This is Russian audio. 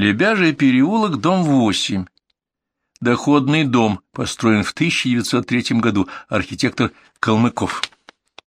Лебяжий переулок, дом 8. Доходный дом, построен в 1903 году, архитектор Калмыков.